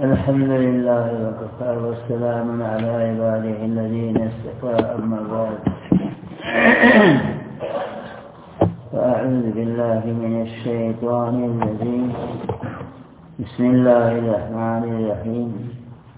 الحمد لله وكفى والسلام على عباده الذين استقوا أما بعد فأعوذ بالله من الشيطان الرجيم بسم الله الرحمن الرحيم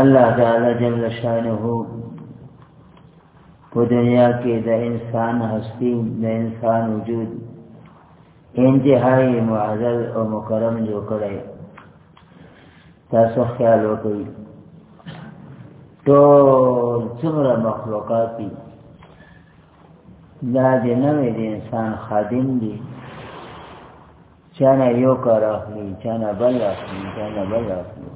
الله تعالی جل شانه په دنیا کې د انسان هستی د انسان وجود انتهایی معزز او مکرم جوړ کړی تاسو خیال وکړئ ټول څومره مخلوقات دي دا د نوې د انسان خادم دي چانه یو کار اخلي چانه بل اخلي چانه بل اخلي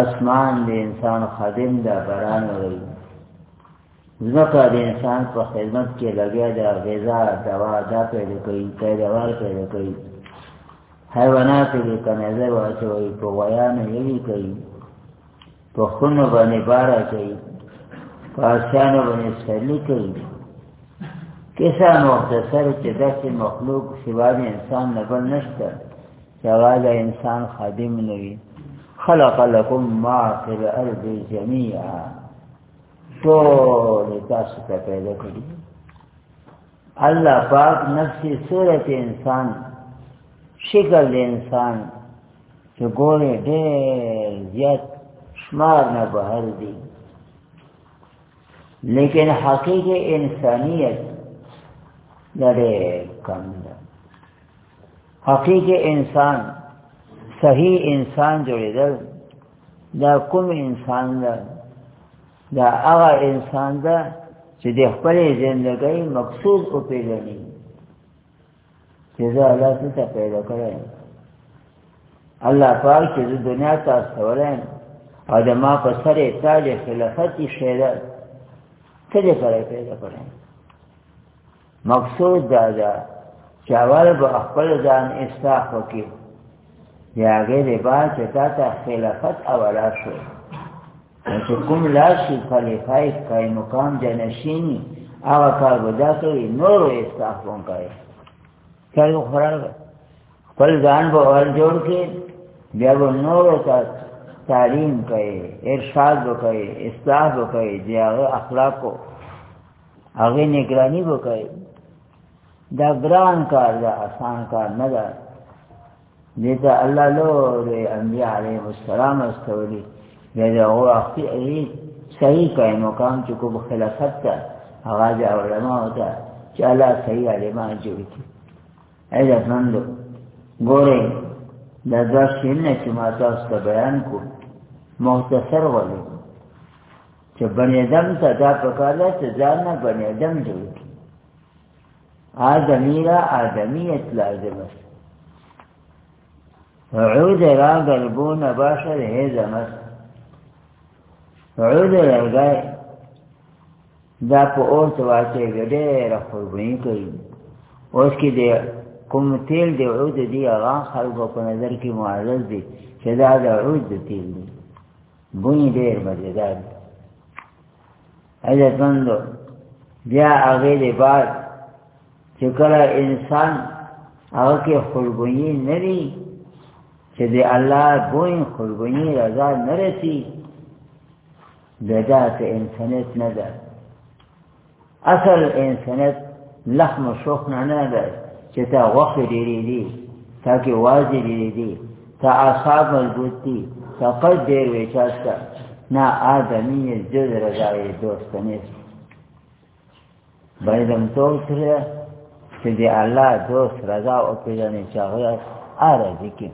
اسمان د انسان خادم دا بران وي ځکه د انسان په خدمت کې لګیا دا غذا دوا دا پیدا کوي پیداوار پیدا کوي حیوانات دې کنه زه واچوي په ویانه یې کوي په خونه باندې بار اچي په آسان باندې سړی کوي کیسه مختصر چې داسې مخلوق سوا د انسان نه بل نشته چې هغه د انسان خادم نه وي خلق لكم ما في الأرض جميعا ټول تاسو ته پیدا کړی الله پاک نفس صورت انسان شکل د انسان چې ګورې ډېر زیات شمار نه بهر دی لیکن حقیقی انسانیت دا ډېر کم ده حقیقی انسان صحیح انسان جوړېدل دا کوم انسان ده دا هغه انسان ده چې د خپل ژوندۍ مقصود او پیژني چې زه الله څخه پیدا کړم الله پاک چې د دنیا ته استولم او د ما په سر تاج خلافت شهادت څه دې سره پیدا کړم مقصود دا ده چې اول به خپل ځان اصلاح وکړي بیا هغې د بعد چې تا ته خلافت اولا شو نو چې کوم لاړ شي خلیفه یې کوي مقام جانشیني هغه کار به دا کوي نورو اصلاح به هم کوي کار به خورا خپل ځان به اول جوړ کړي بیا به نورو ته تعلیم کوي ارشاد به کوي اصلاح به کوي د هغه اخلاقو هغه نگرانی وکړي دا ګران کار دا آسان کار نه ده دې ته الله لو دې انبیاء علیهم السلام استولی دې دا هو اختی ای صحیح کای مقام چې کوم خلافت ته هغه د علماء ته چې الله صحیح علماء جوړ کړي ایدا نندو ګوره دا دا شنه چې ما تاسو ته بیان کو مختصر ولې چې بنی ادم ته دا پکار ده چې ځان نه بنی ادم جوړ کړي آدمی را آدمیت لازم است عود را گلبون باشد هیزم است عود لرګی دا په اور ته واچېږي ډېره قرباني کوي اوس کې د کوم تیل دی عود دی هغه خلکو په نظر کې معرض دی چې دا د عود تیل دی بونی ډیر مزیدار اجازه مندو بیا هغه دی بعد چې کله انسان هغه کې خلګونی نه وي چې دی الله بوین خلګونی رضا نه رسی بدا ته انسانیت نه ده اصل انسانیت لحم و شوخ نه نه ده چې تا غوښې ډېرې دي تا کې وازې ډېرې دي تا اعصاب مضبوط دي تا قد ډېر ویچاس کا نه آدمی یې جز رضایې دوست نیست باید هم تو سره چې د الله دوست رضا وپېژنې چې هغه هر ذکر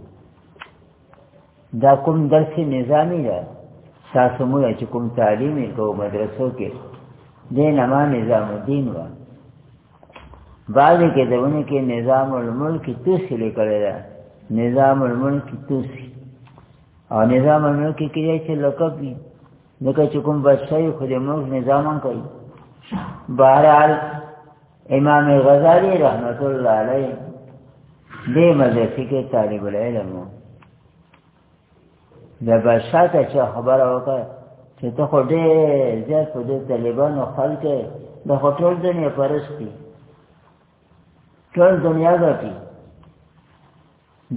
دا کوم درس نظامی ده تاسو موږ چې کوم تعلیم کو مدرسو کې دین ما نظام الدین و بعضی کې دونه کې نظام الملک توسی لیکل ده نظام الملک توسی او نظام الملک کې یې چې لقب دی نو که کوم بادشاہي خو دې موږ نظامن کوي بهرحال امام غزالی رحمت الله علیه دې مدرسې کې طالب العلم و د بادشاه ته چې خبره وکړه چې ته خو ډېر زیات په دې طالبانو خلک د خو ټول دنیا پرست دي ټول دنیا ګټي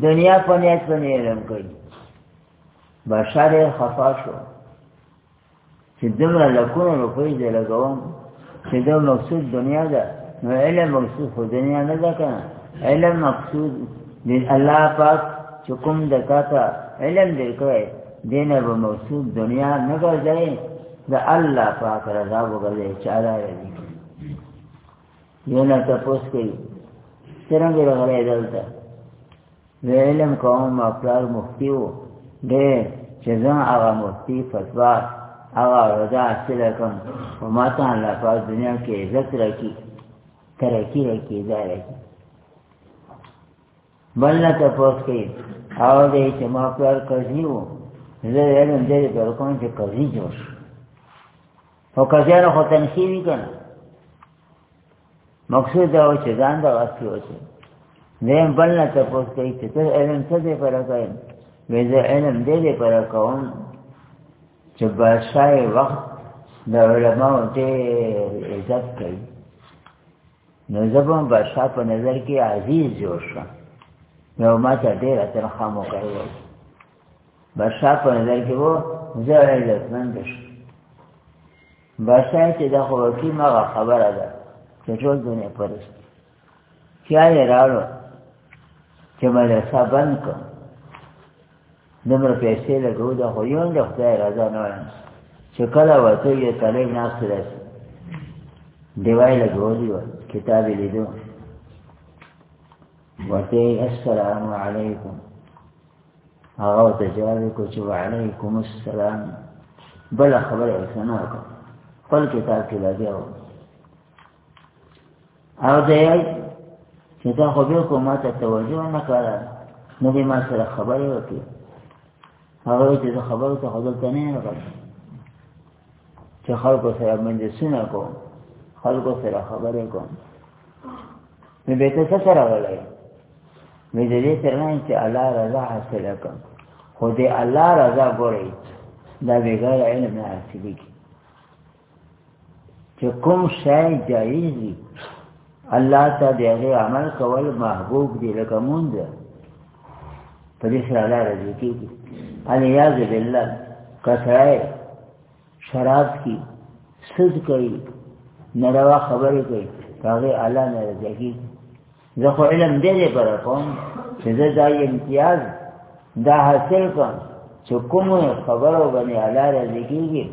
دنیا په نیت باندې علم کوي بادشاه ډېر خفا شو چې دومره لکونه روپۍ دې لګوم چې دا مقصود دنیا ده نو علم مقصود خو دنیا نه ده که نه علم مقصود د الله پاک چې کوم د تا ته علم دی کړی دی نه به مقصود دنیا نه ګرځوې د الله پاک رضا به ګرځوې چې الله راضي یو نه تپوس کوي څرنګه راغلی دلته زه علم کوم ما پلار مفتی و دی چې زه هغه مفتی فتوا هغه رضا حاصله کړم خو ما ته الله پاک دنیا کې عزت راکړي ترقي راکړي دا راکړي بل نه تپوس کوي او دی چې ما پلار قضي و زه علم دې پر کوم چې قضي جوړ شو خو قضیانو خو تنخیوي که نه مقصود دا و چې ځان د غاښي و چې زم بل نه تاسو کوي چې ته علم څه دې پر کوي مې زه علم دې دې پر کوم چې بادشاہ وخت د علماو ته عزت کوي نو زبم بادشاہ په نظر کې عزیز جوړ شو نو ما ته ډېر تنخواه مو کوي بادشاہ په نظر کې وو زه عزتمند شم باشا چې دا خو وکي مغه خبره ده چې ټول دنیا پرست کیا یې راړو چې مدرسه بند کړ دومره پیسې لګو دا خو یو د خدای رضا نه وایم چې کله وته یې طالب ناس راشي دیوای لګولي و کتاب یې لیدو وته السلام علیکم هغه ته جواب کو چې وعليكم السلام بل خبره وسنه وکړه خپل کتاب کې لګیا و او دی چې دا خو به کومه ته توجه نه کړه نو به ما سره خبرې وکړي هغه چې خبرو ته خدای ته نه راغله چې خلکو سره مجلسونه کوم خلکو سره خبرې کوم نو به ته څه سره ولای مې د دې سره نه چې الله رضا حاصل کړم خو دې الله رضا ګوري دا بغیر علم نه حاصلېږي چې کوم شی جایز وي الله ته د هغې عمل کول محبوب دی لکه مونږ په دې سره الله راضي کېږي الیاذ بالله کسړی شراب کی سود کوي ناروا خبرې کوي په هغې الله نه راضي کېږي زه خو علم دې لپاره کوم چې زه دا امتیاز دا حاصل کړم چې کومو خبرو باندې الله راضي کېږي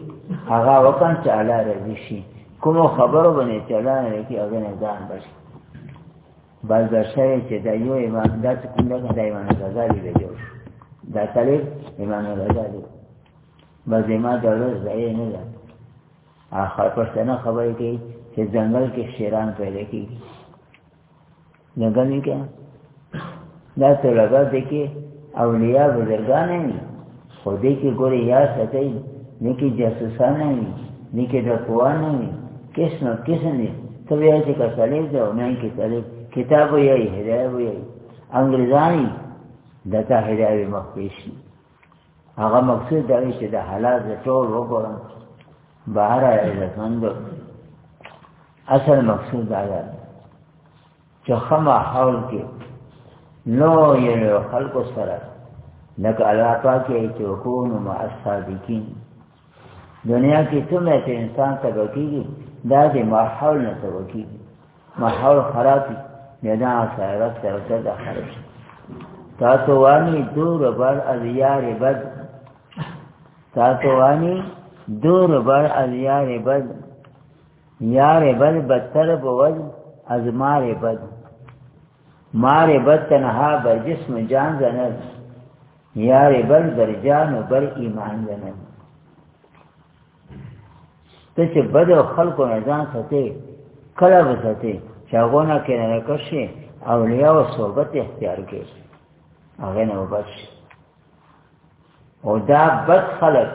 هغه وکړم چې الله راضي شي کومو خبرو باندې چې الله نه راضي کېږي هغه نه ځان بچي بس دا شای چې دا یو امام دا چې کوم دا د امام غزالی دی جوړ دا طالب امام غزالی بس ما دا روز ځای نه ده اخر پښتنه خبرې کوي چې ځنګل کې شیران پیدا کیږي ځنګل کې دا طلبه دې کې اولیاء بزرګان نه وي خو دې کې ګوري یا ساتي نه کې جاسوسان نه وي نه کې ډاکوان نه وي قسم قسم دي ته بیا چې کا سړی دی او نه کې سړی کتاب یې هدايه وي انګریزانی دته هدايه مخ پیشي هغه مقصود دا چې د حالات ټول وګورم بهر عزتمند اصل مقصود دا دی چې خما حول کې نو یې خلکو سره لکه الله پاک یې چې وکونو مع الصادقین دنیا کې څومره چې انسان تبه کېږي دا د ماحول نه تبه کېږي ماحول خراب وي بیا دا سیارت سیارت دا خراب شي تاسو وانی دور بر از یار بد تاسو وانی دور بر از یار بد یار بد بدتر بود از مار بد مار بد تنها بر جسم جان زند یار بد بر جان و بر ایمان زند ته چې بد او خلکو نه ځان ساتي کله به ساتي چې هغه نه کې نه کشي اولیاء او صحبت اختیار کړي هغه نه وبچي او دا بد خلق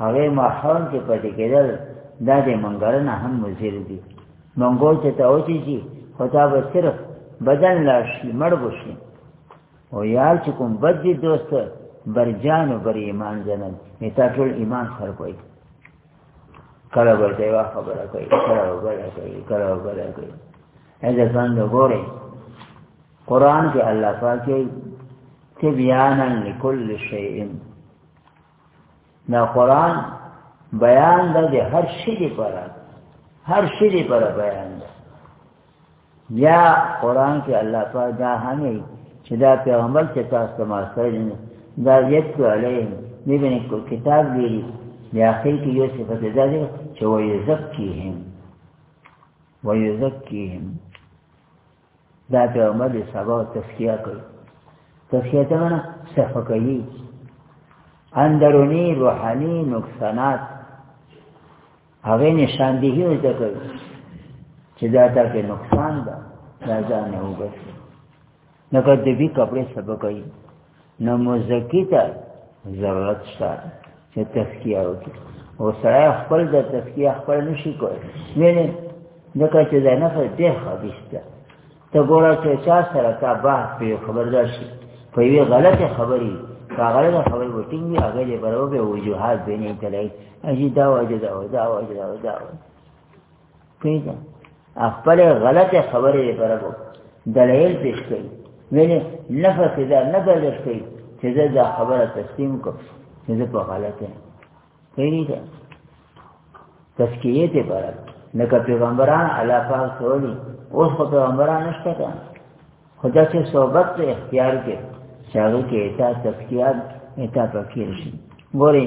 هغه ماحول کې پاتې کېدل دا د منګرنه هم مزیر دي منګول ته ته اوچی شي خو تا به صرف بدن لا شي مړ بشي او یار چې کوم بد دي دوست برجان او بر ایمان جنن میتا ټول ایمان خر کوي کله به دی وا خبره کوي کله به کوي کله به کوي اځه ځان له ګوري قرآن کې الله پاک یې تبیانا لكل شیء دا قرآن بیان ده د هر شي لپاره هر شي لپاره بیان ده یا قرآن کې الله پاک دا هم چې دا پیغمبر چې تاسو ته ماسره دا یت علیهم میبینی کتاب لیری بیا خیل که یو صفت داری چه ویزکیهم ویزکیهم دا ته عمل سبا تسکیه کوي تسکیه ته معنا صفه کوي اندرونی روحانی نقصانات هغه نشاندهی او ذکر چې دا تا کې نقصان ده دا ځان نه وګورئ نو کله دې کپڑے سبا کوي نو مزکی ته ضرورت شته چې تزکیه وکړي او سره خپل د تزکیه خپل نشي کوي یعنی دغه چې دا نه ډېر خبيسته ته ګوره چې چا سره تا بحث په خبردار شي په یوه غلطه خبري په غلطه خبري وټینګي هغه یې برابر وجوهات بینې کړي اجي دا وجه دا دا وجه دا دا پیدا خپل غلط خبرې برابر دلایل پیش کړي ویلې نفس دا نه برداشت کوي چې زه دا خبره تسلیم کوم چې زه په غلطه پیدا تسکیه ته برابر لکه پیغمبران الله پاک سوالي اوس خو پیغمبران نشته کا خدا چې صحبت ته اختیار کې شاغل کې اتا تسکیه اتا فقیر شي ګوري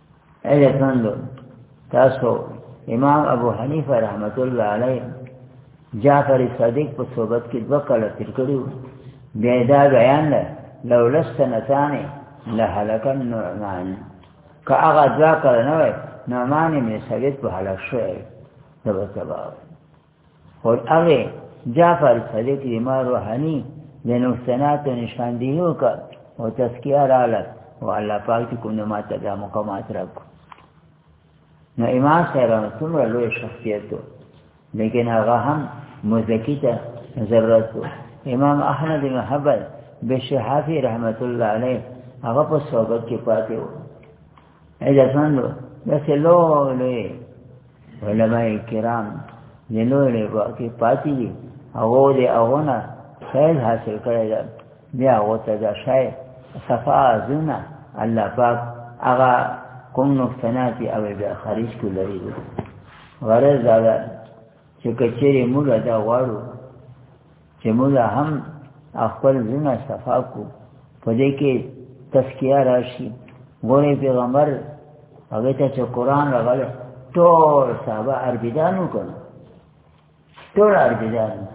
اې څنګه تاسو امام ابو حنیفه رحمت الله علیه جعفر صادق په صحبت کې دوه کاله تیر کړي بیا دا بیان ده لو لستنتان لهلك النعمان که هغه دوه کاله نه وای نعمان یې ثابت په هلاک شوی ده به سبا اور هغه جعفر صادق امام روحانی د نوستنات او نشاندهی وکړ او تزکیه رااله او الله پاک چې کوم ما ته دا مقامات راکړو نو امام صاحب څومره لوی شخصیت و لیکن هغه هم مزکی ته ضرورت و امام احمد بن حنبل بشحافی رحمت الله علیه هغه په صحبت کې پاتې و اجازه سندو داسې لوی لوی علماء کرام د لوی لوی واقع پاتې دي هغو د هغو نه فیض حاصل کړی ده بیا هغو ته د شی صفا زونه الله پاک هغه کوم نقصانات یې هغه بیا خارج کړو لري غرض دا ده چې که چېرې موږ دا غواړو چې موږ هم خپل زړه صفا کو په دې کې تسکیه راشي ګورې پیغمبر هغه ته چې قران راغل ټول صحابه عربیدانو کړو ټول عربیدانو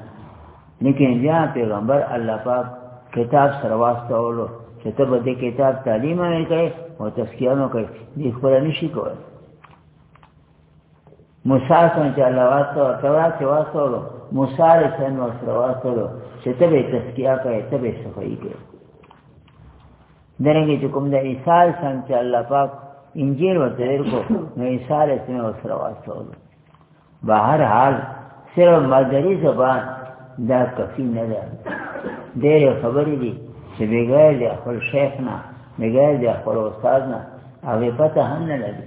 لیکن بیا پیغمبر الله پاک کتاب سره واستولو چې ته به دې کتاب تعلیم یې کوي او تسکیه نو کوي دې خپل نشي کوي موسی څنګه چې الله واسو تورات کې واسو موسی علیه السلام واسو واسو چې ته به تسکیه کوي ته به صفائی کوي درنګ چې کوم د عیسی السلام چې الله پاک انجیل ورته ورکو نو عیسی علیه السلام واسو واسو بهر حال صرف مادری زبان دا کفی نه ده ډېر خبرې دي چې بغیر د خپل شیخ نه بغیر د خپل استاد نه هغه پته هم نه لګي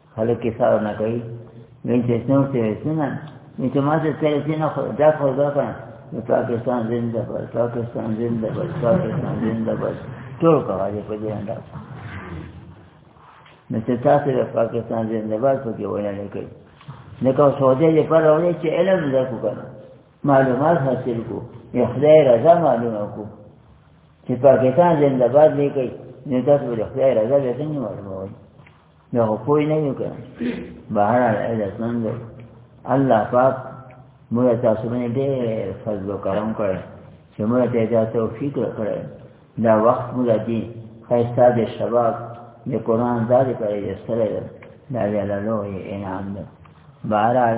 خلک یې سار نه کوي نو چې څو څه سنا نو چې ما څه څه سنا خو دا خو دا کنه نو پاکستان زنده باد پاکستان زنده باد پاکستان زنده باد ټول کوي په دې انداز نو چې تاسو د پاکستان زنده باد په کې وینا نه کوي نو کو سعودي یې پر راوړي چې علم زده کو کنه معلومات حاصل کو یې خدای رضا معلومه کو چې پاکستان زنده باد نه کوي نو تاسو ولې خدای رضا به څنګه معلومه وایي دا کوئی نه یو کنه بهر علت نه دی الله پاک موږ تاسو باندې ډېر فضل او کرم کړی چې موږ ته دا توفیق راکړی دا وخت موږ دې خیستا د شباب د قرآن دا دې کړی د سره ده دا بیا له لوی انعام ده بهرحال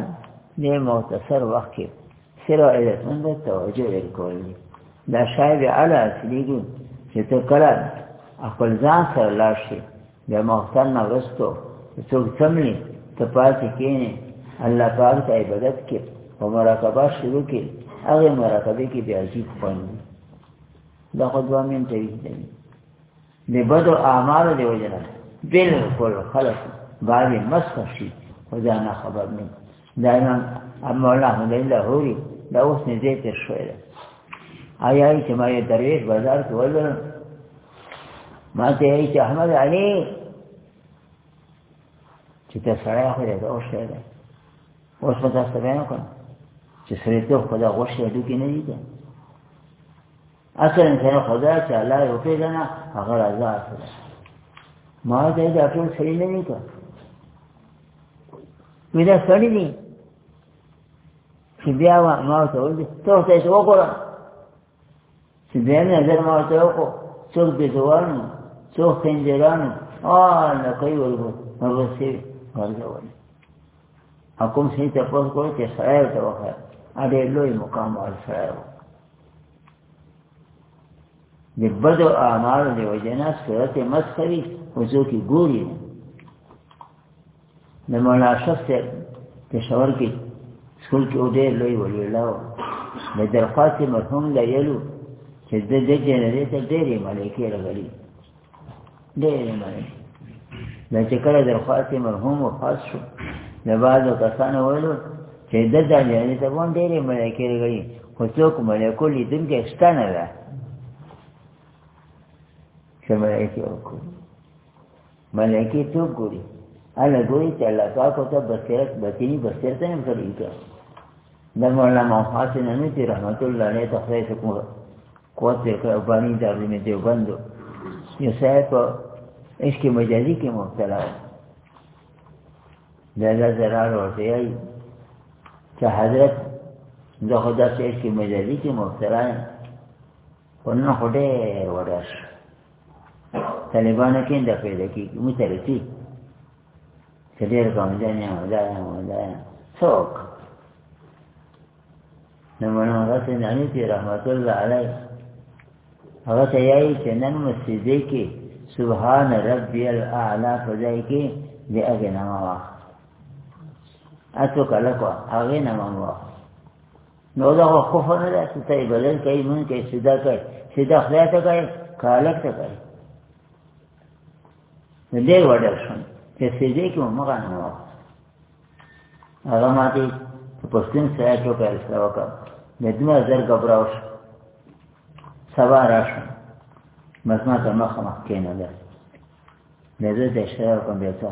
دې مختصر وخت کې سره علتمند توجه ورکول دي دا شاید اعلی اصلېږي چې ته کله خپل ځان سره لاړ شي بیا مختن نه ورستو څوک څملی ته پاتې کېنې الله پاک ته عبادت کې او مراقبه شروع کې هغه مراقبه کې بیا عجیب خوند دا خو دوه منټه وي د بدو اعمالو دی وجنه بالکل خلق باندې مسخ شي خو ځان خبر نه دا امام ابو مولا هم له هوري دا اوس نه دې تر شوې ده آیا چې ما یې درویش بازار کې ولر ما ته یې چې احمد علي چې ته سره خو دې او شې ده اوس په تاسو باندې کوم چې سره ته خدا غوښه دې کې نه دي اته انسان خدا چې الله یو پیژنه هغه راځه اصل ما دې دا ټول صحیح نه نکړ وې دا سړی دی چې بیا وا ما ته ولې ته څه څه وکړه چې بیا نه زر ما ته وکړه څوک دې ځوان څوک خندران او نه کوي ورغو ورسې ورغو حکم سي ته پوس کوي چې خیر ته وخه اړې لوی مقام ورسره د بدو اعمالو دی وجنا صورت مسخري وځو کې ګوري د مولا شخص پېښور کې سکول کې ډېر لوی ولیلاو د درخواست مرحوم لا یلو چې د دې جنرې ته ډېرې ملایکې راغلي ډېر معنی دا چې کله درخواست مرحوم وفات شو د بعضو کسانو ویلو چې د دجالي ته وون ډېرې ملایکې راغلي خو څوک ملایکو لیدونکی شته نه ده چې ملایکې وکړو ملایکې څوک ګوري هله ګوري چې الله پاک ورته بصیرت بطیني بصیرت نه ورکوي د مولانا فاطمه نعمتي رحمت الله علیه ته خدای ته کوم قوت یې کړ باندې دا لمه دی بندو یو صاحب عشق مجازي کې مبتلا و دا لا زرار ورته یې چې حضرت د خدا سره عشق مجازي کې مبتلا یم خو نن خو ډېر وډه شو طالبانو کې دا پیدا کېږي مترسي چې ډېر ګاونډیان یې او دا یې او دا یې څوک نو مولانا غسن انیسي رحمت الله علیه هغه ته یایي چې نن مسجدې کې سبحان ربي الاعلی په ځای کې د هغې نامه واخله هڅو کله کوه هغې نامه مو واخله نو دا خو کفر نه ده چې ته یې بلل کوي مونږ کوي سیده کوي سیده خدای ته کوي که هلک ته کوي دې وړه شو چې سجده کې مغه نه و هغه ماته په پښتون سره کې پیل سره وکړ د دې نظر غبراو شو سبا راشه مزما ته مخه مخ کېنه ده نظر دې شاو کوم بیا څه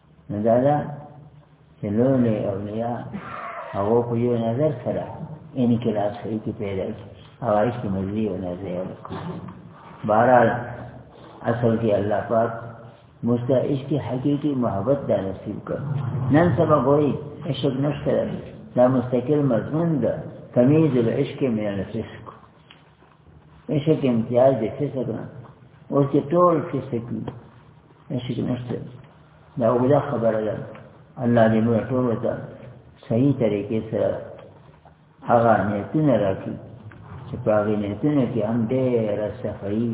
نو دا ده چې لولی اولیا هغو په یو نظر سره انقلاب سړي کې پیدا کړي او هغې کې مزي او نظر وکړي بهرحال اصل کې الله پاک موږ ته عشق حقیقي محبت دا نصیب کړ نن سبا ګورئ عشق نشته دا مستقل مضمون ده تمیز العشق من الفسق بشک امتیاز د فسق نه او چې ټول فسق دي بشک نشته دا اوږده خبره ده الله دې موږ ټول ته صحیح طریقې سره هغه نیتونه راکړي چې په هغې نیتونه کې هم ډېره صفایي